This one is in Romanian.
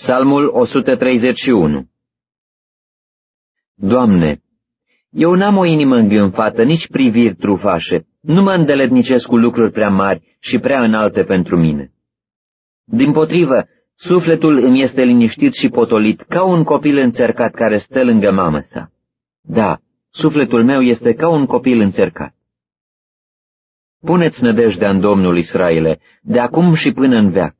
Psalmul 131 Doamne, eu n-am o inimă îngânfată, nici priviri trufașe, nu mă îndeletnicesc cu lucruri prea mari și prea înalte pentru mine. Din potrivă, sufletul îmi este liniștit și potolit, ca un copil înțercat care stă lângă mamă sa. Da, sufletul meu este ca un copil înțercat. Puneți nădejdea în Domnul Israele, de acum și până în veac.